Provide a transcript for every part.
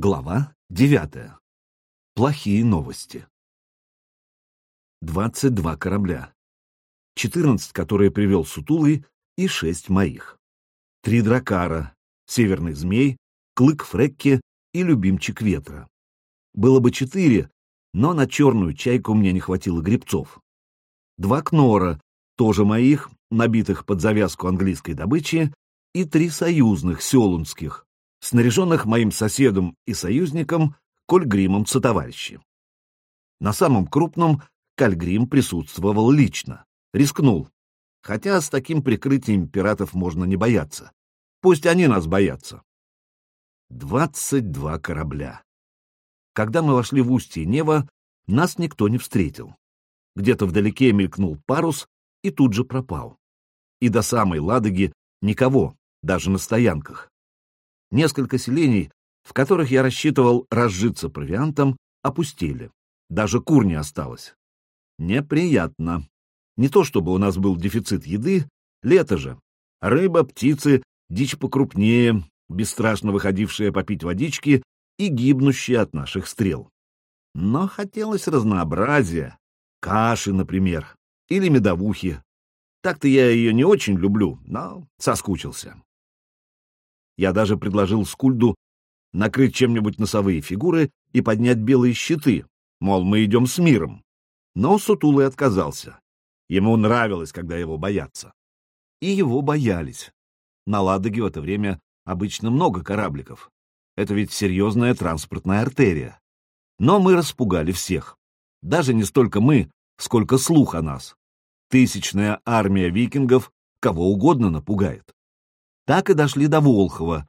Глава девятая. Плохие новости. 22 корабля. 14, которые привел Сутулый, и 6 моих. Три дракара, Северный Змей, Клык Фрекки и Любимчик Ветра. Было бы четыре, но на черную чайку мне не хватило грибцов. Два Кнора, тоже моих, набитых под завязку английской добычи, и три союзных, селунских, снаряженных моим соседом и союзником Кольгримом сотоварищи. На самом крупном Кальгрим присутствовал лично, рискнул, хотя с таким прикрытием пиратов можно не бояться. Пусть они нас боятся. Двадцать два корабля. Когда мы вошли в устье Нева, нас никто не встретил. Где-то вдалеке мелькнул парус и тут же пропал. И до самой Ладоги никого, даже на стоянках. Несколько селений, в которых я рассчитывал разжиться провиантом, опустели. Даже кур не осталось. Неприятно. Не то чтобы у нас был дефицит еды, лето же. Рыба, птицы, дичь покрупнее, бесстрашно выходившая попить водички и гибнущие от наших стрел. Но хотелось разнообразия. Каши, например, или медовухи. Так-то я ее не очень люблю, но соскучился. Я даже предложил Скульду накрыть чем-нибудь носовые фигуры и поднять белые щиты, мол, мы идем с миром. Но Сутулый отказался. Ему нравилось, когда его боятся. И его боялись. На Ладоге в это время обычно много корабликов. Это ведь серьезная транспортная артерия. Но мы распугали всех. Даже не столько мы, сколько слух о нас. Тысячная армия викингов кого угодно напугает так и дошли до Волхова,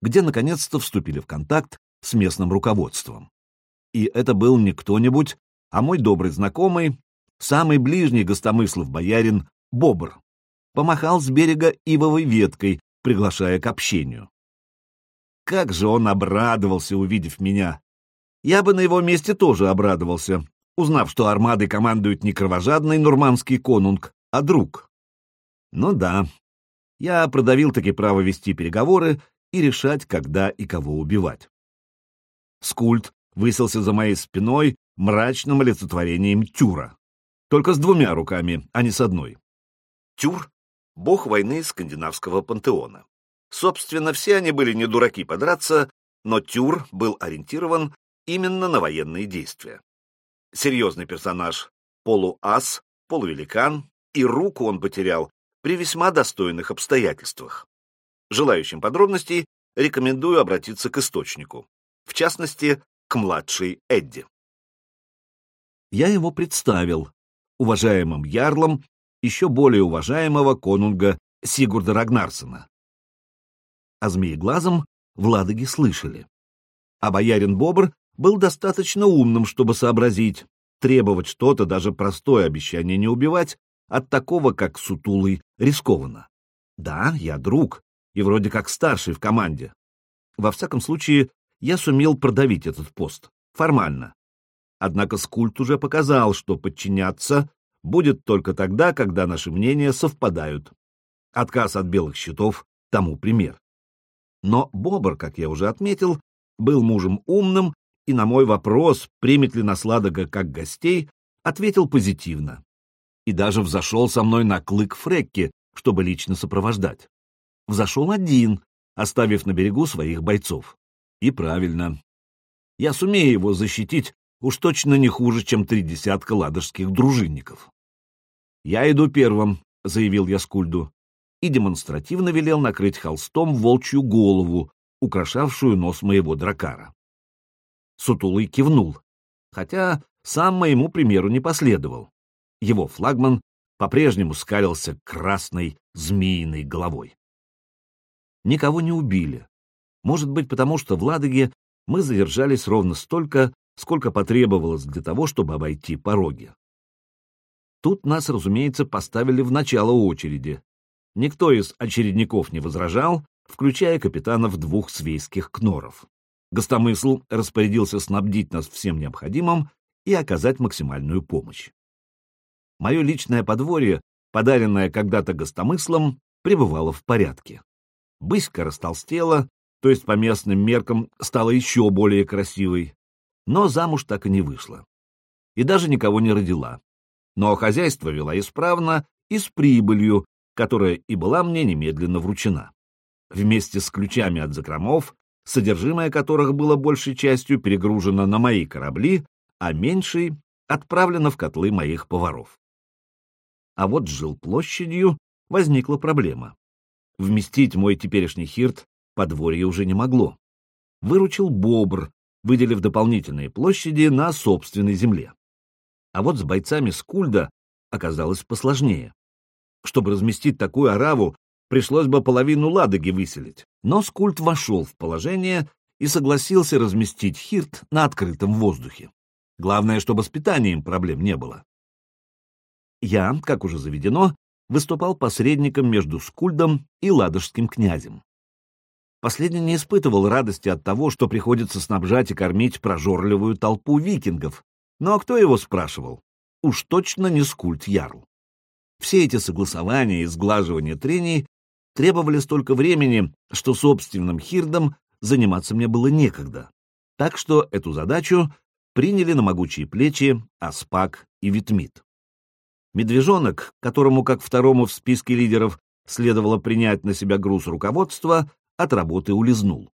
где наконец-то вступили в контакт с местным руководством. И это был не кто-нибудь, а мой добрый знакомый, самый ближний гостомыслов боярин Бобр. Помахал с берега ивовой веткой, приглашая к общению. Как же он обрадовался, увидев меня! Я бы на его месте тоже обрадовался, узнав, что армадой командует не кровожадный нурманский конунг, а друг. Ну да, я продавил таки право вести переговоры и решать, когда и кого убивать. Скульт высился за моей спиной мрачным олицетворением Тюра. Только с двумя руками, а не с одной. Тюр — бог войны скандинавского пантеона. Собственно, все они были не дураки подраться, но Тюр был ориентирован именно на военные действия. Серьезный персонаж, полуас, полувеликан, и руку он потерял при весьма достойных обстоятельствах. Желающим подробностей рекомендую обратиться к источнику, в частности, к младшей Эдди. Я его представил уважаемым ярлом еще более уважаемого конунга Сигурда Рагнарсона. О змееглазом в Ладоге слышали. А боярин Бобр был достаточно умным, чтобы сообразить, требовать что-то, даже простое обещание не убивать, от такого, как Сутулый, рискованно. Да, я друг, и вроде как старший в команде. Во всяком случае, я сумел продавить этот пост. Формально. Однако Скульт уже показал, что подчиняться будет только тогда, когда наши мнения совпадают. Отказ от белых щитов тому пример. Но Бобр, как я уже отметил, был мужем умным и на мой вопрос, примет ли нас Ладога как гостей, ответил позитивно и даже взошел со мной на клык Фрекки, чтобы лично сопровождать. Взошел один, оставив на берегу своих бойцов. И правильно. Я сумею его защитить уж точно не хуже, чем три десятка ладожских дружинников. «Я иду первым», — заявил я Скульду, и демонстративно велел накрыть холстом волчью голову, украшавшую нос моего дракара. Сутулый кивнул, хотя сам моему примеру не последовал его флагман по-прежнему скалился красной змеиной головой. Никого не убили. Может быть, потому что в Ладоге мы задержались ровно столько, сколько потребовалось для того, чтобы обойти пороги. Тут нас, разумеется, поставили в начало очереди. Никто из очередников не возражал, включая капитанов двух свейских кноров. Гостомысл распорядился снабдить нас всем необходимым и оказать максимальную помощь. Мое личное подворье, подаренное когда-то гостомыслом, пребывало в порядке. Быська растолстела, то есть по местным меркам стала еще более красивой, но замуж так и не вышла. И даже никого не родила. Но хозяйство вела исправно и с прибылью, которая и была мне немедленно вручена. Вместе с ключами от закромов, содержимое которых было большей частью перегружено на мои корабли, а меньшей отправлено в котлы моих поваров. А вот с жилплощадью возникла проблема. Вместить мой теперешний хирт подворье уже не могло. Выручил бобр, выделив дополнительные площади на собственной земле. А вот с бойцами Скульда оказалось посложнее. Чтобы разместить такую ораву, пришлось бы половину Ладоги выселить. Но Скульд вошел в положение и согласился разместить Хирт на открытом воздухе. Главное, чтобы с питанием проблем не было. Я, как уже заведено, выступал посредником между Скульдом и ладожским князем. Последний не испытывал радости от того, что приходится снабжать и кормить прожорливую толпу викингов, но кто его спрашивал? Уж точно не Скульд Ярл. Все эти согласования и сглаживания трений требовали столько времени, что собственным хирдом заниматься мне было некогда. Так что эту задачу приняли на могучие плечи Аспак и Витмит. Медвежонок, которому, как второму в списке лидеров, следовало принять на себя груз руководства, от работы улизнул.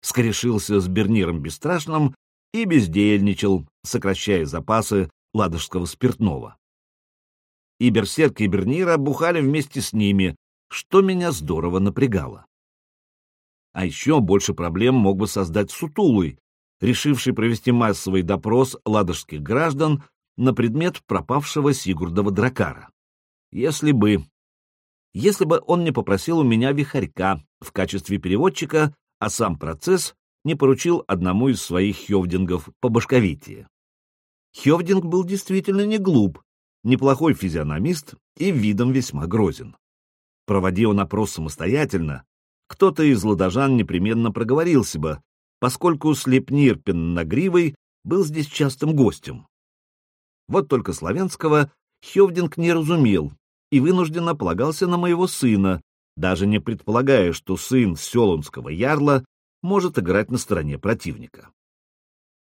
Скорешился с Берниром Бесстрашным и бездельничал, сокращая запасы ладожского спиртного. И Берсерк и Бернира бухали вместе с ними, что меня здорово напрягало. А еще больше проблем мог бы создать Сутулый, решивший провести массовый допрос ладожских граждан на предмет пропавшего Сигурдова дракара. Если бы... Если бы он не попросил у меня вихарька в качестве переводчика, а сам процесс не поручил одному из своих хевдингов по башковитии. Хевдинг был действительно не глуп, неплохой физиономист и видом весьма грозен. Проводи он опрос самостоятельно, кто-то из ладожан непременно проговорился бы, поскольку Слепнирпин на Гривой был здесь частым гостем. Вот только славянского Хевдинг не разумел и вынужденно полагался на моего сына, даже не предполагая, что сын Селунского ярла может играть на стороне противника.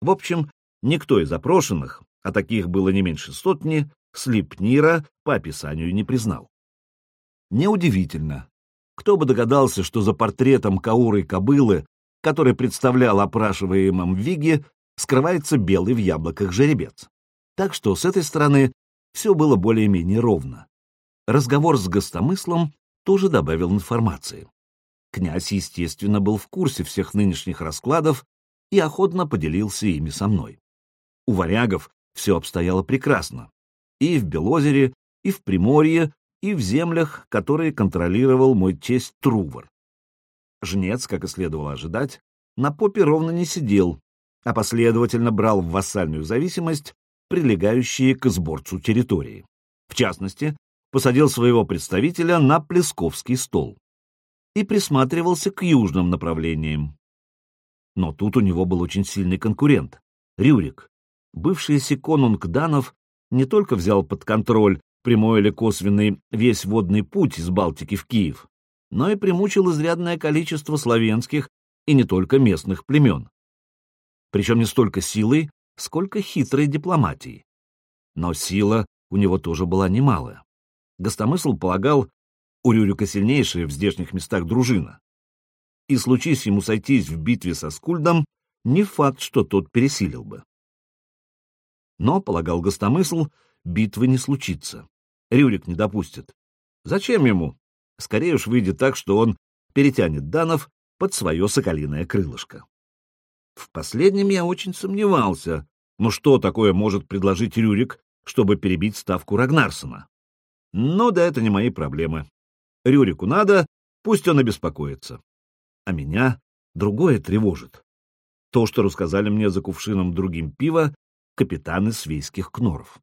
В общем, никто из опрошенных, а таких было не меньше сотни, Слепнира по описанию не признал. Неудивительно. Кто бы догадался, что за портретом Кауры кобылы, который представлял опрашиваемым Виги, скрывается белый в яблоках жеребец. Так что с этой стороны все было более-менее ровно. Разговор с гостомыслом тоже добавил информации. Князь, естественно, был в курсе всех нынешних раскладов и охотно поделился ими со мной. У варягов все обстояло прекрасно. И в Белозере, и в Приморье, и в землях, которые контролировал мой тесть Трувор. Жнец, как и следовало ожидать, на попе ровно не сидел, а последовательно брал в вассальную зависимость прилегающие к сборцу территории. В частности, посадил своего представителя на Плесковский стол и присматривался к южным направлениям. Но тут у него был очень сильный конкурент — Рюрик. Бывший секонунг Данов не только взял под контроль прямой или косвенный весь водный путь из Балтики в Киев, но и примучил изрядное количество славянских и не только местных племен. Причем не столько силой, сколько хитрой дипломатией. Но сила у него тоже была немалая. Гостомысл полагал, у Рюрика сильнейшая в здешних местах дружина. И случись ему сойтись в битве со Скульдом, не факт, что тот пересилил бы. Но, полагал Гостомысл, битвы не случится. Рюрик не допустит. Зачем ему? Скорее уж выйдет так, что он перетянет Данов под свое соколиное крылышко. В последнем я очень сомневался. Но что такое может предложить Рюрик, чтобы перебить ставку Рагнарсона? Ну да это не мои проблемы. Рюрику надо, пусть он обеспокоится. А меня другое тревожит. То, что рассказали мне за кувшином другим пива капитаны свейских кноров.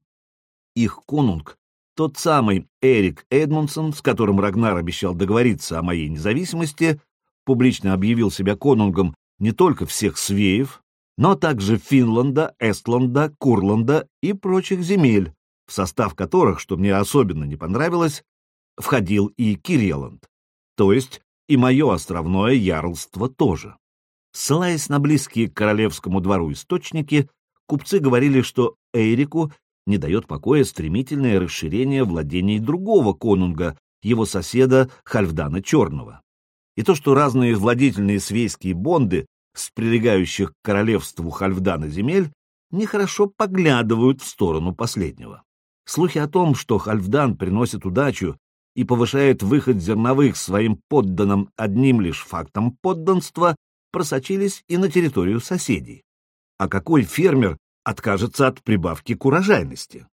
Их конунг, тот самый Эрик Эдмонсон, с которым Рагнар обещал договориться о моей независимости, публично объявил себя конунгом не только всех свеев, но также Финланда, Эстланда, Курланда и прочих земель, в состав которых, что мне особенно не понравилось, входил и Киреланд, то есть и мое островное ярлство тоже. Ссылаясь на близкие к королевскому двору источники, купцы говорили, что Эйрику не дает покоя стремительное расширение владений другого конунга, его соседа Хальфдана Черного. И то, что разные владительные свейские бонды с прилегающих к королевству Хальфдана земель нехорошо поглядывают в сторону последнего. Слухи о том, что Хальфдан приносит удачу и повышает выход зерновых своим подданным одним лишь фактом подданства, просочились и на территорию соседей. А какой фермер откажется от прибавки к урожайности?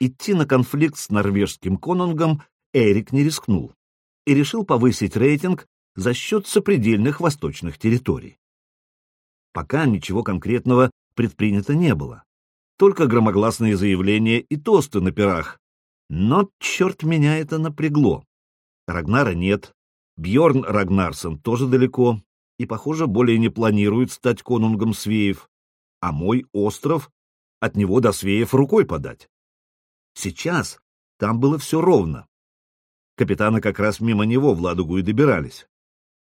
Идти на конфликт с норвежским конунгом Эрик не рискнул и решил повысить рейтинг за счет сопредельных восточных территорий. Пока ничего конкретного предпринято не было, только громогласные заявления и тосты на пирах. Но, черт меня, это напрягло. Рагнара нет, Бьорн Рагнарсон тоже далеко, и, похоже, более не планирует стать конунгом Свеев, а мой остров от него до Свеев рукой подать. Сейчас там было все ровно. Капитаны как раз мимо него в Ладугу и добирались.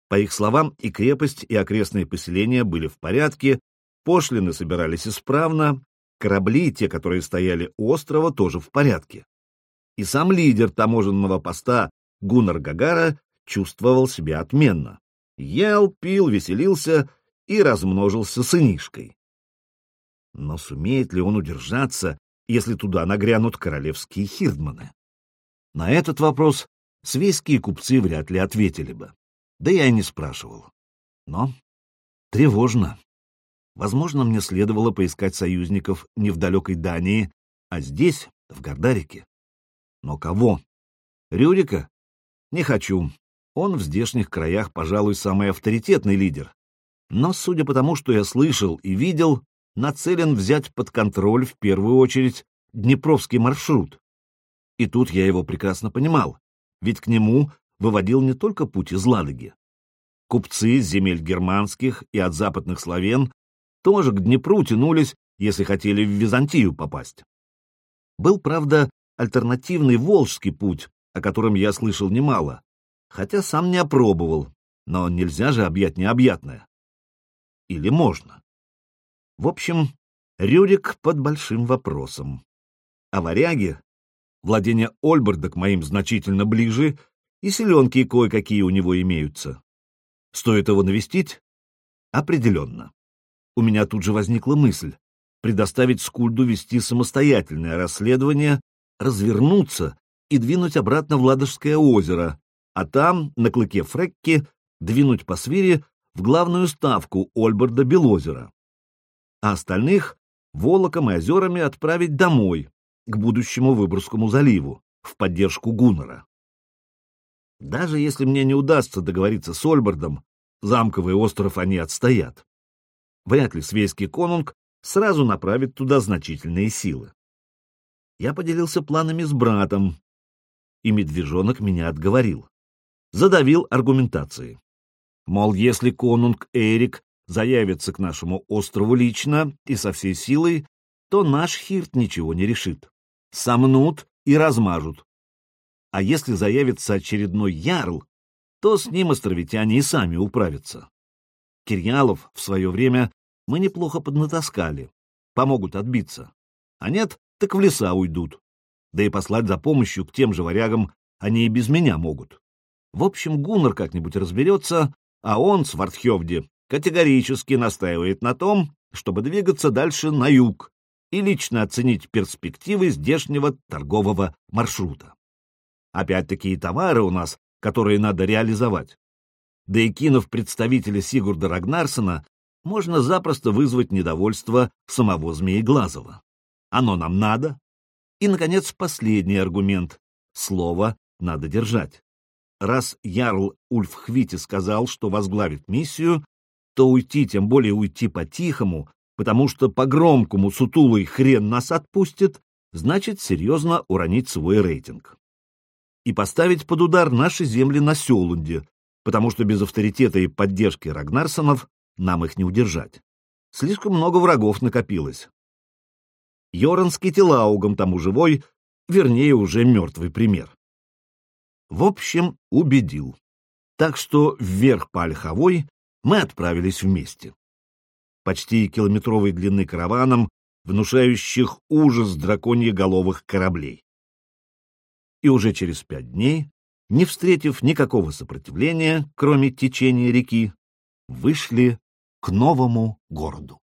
По их словам, и крепость, и окрестные поселения были в порядке, пошлины собирались исправно, корабли, те, которые стояли у острова, тоже в порядке. И сам лидер таможенного поста Гуннар Гагара чувствовал себя отменно. Ел, пил, веселился и размножился сынишкой. Но сумеет ли он удержаться, если туда нагрянут королевские хирдманы? На этот вопрос свейские купцы вряд ли ответили бы. Да я и не спрашивал. Но тревожно. Возможно, мне следовало поискать союзников не в далекой Дании, а здесь, в Гордарике. Но кого? Рюрика? Не хочу. Он в здешних краях, пожалуй, самый авторитетный лидер. Но, судя по тому, что я слышал и видел, нацелен взять под контроль в первую очередь Днепровский маршрут. И тут я его прекрасно понимал, ведь к нему выводил не только путь из Ладоги. Купцы с земель германских и от западных славян тоже к Днепру тянулись, если хотели в Византию попасть. Был, правда, альтернативный Волжский путь, о котором я слышал немало, хотя сам не опробовал, но нельзя же объять необъятное. Или можно? В общем, Рюрик под большим вопросом. А варяги, владение Ольберда к моим значительно ближе, и селенки кое-какие у него имеются. Стоит его навестить? Определенно. У меня тут же возникла мысль предоставить Скульду вести самостоятельное расследование, развернуться и двинуть обратно в Ладожское озеро, а там, на клыке Фрекки, двинуть по свире в главную ставку Ольберда Белозера, а остальных Волоком и озерами отправить домой, к будущему Выборгскому заливу, в поддержку Гуннера. Даже если мне не удастся договориться с Ольбердом, замковый остров они отстоят. Вряд ли свейский конунг сразу направит туда значительные силы. Я поделился планами с братом, и медвежонок меня отговорил задавил аргументацией. Мол, если конунг Эрик заявится к нашему острову лично и со всей силой, то наш Хирт ничего не решит. Сомнут и размажут. А если заявится очередной ярл, то с ним островитяне и сами управятся. Кирьялов в свое время мы неплохо поднатаскали, помогут отбиться. А нет, так в леса уйдут. Да и послать за помощью к тем же варягам они и без меня могут. В общем, Гуннар как-нибудь разберется, а он, Свардхевди, категорически настаивает на том, чтобы двигаться дальше на юг и лично оценить перспективы здешнего торгового маршрута. Опять-таки и товары у нас, которые надо реализовать. Да и кинув представителя Сигурда Рагнарсона, можно запросто вызвать недовольство самого Змееглазова. Оно нам надо. И, наконец, последний аргумент. Слово надо держать раз Ярл Ульф Хвити сказал, что возглавит миссию, то уйти, тем более уйти по-тихому, потому что по-громкому сутулый хрен нас отпустит, значит серьезно уронить свой рейтинг. И поставить под удар наши земли на Селунде, потому что без авторитета и поддержки Рагнарсонов нам их не удержать. Слишком много врагов накопилось. Йоран с Китилаугом тому живой, вернее, уже мертвый пример. В общем, убедил. Так что вверх по Ольховой мы отправились вместе. Почти километровой длины караваном, внушающих ужас драконьеголовых кораблей. И уже через пять дней, не встретив никакого сопротивления, кроме течения реки, вышли к новому городу.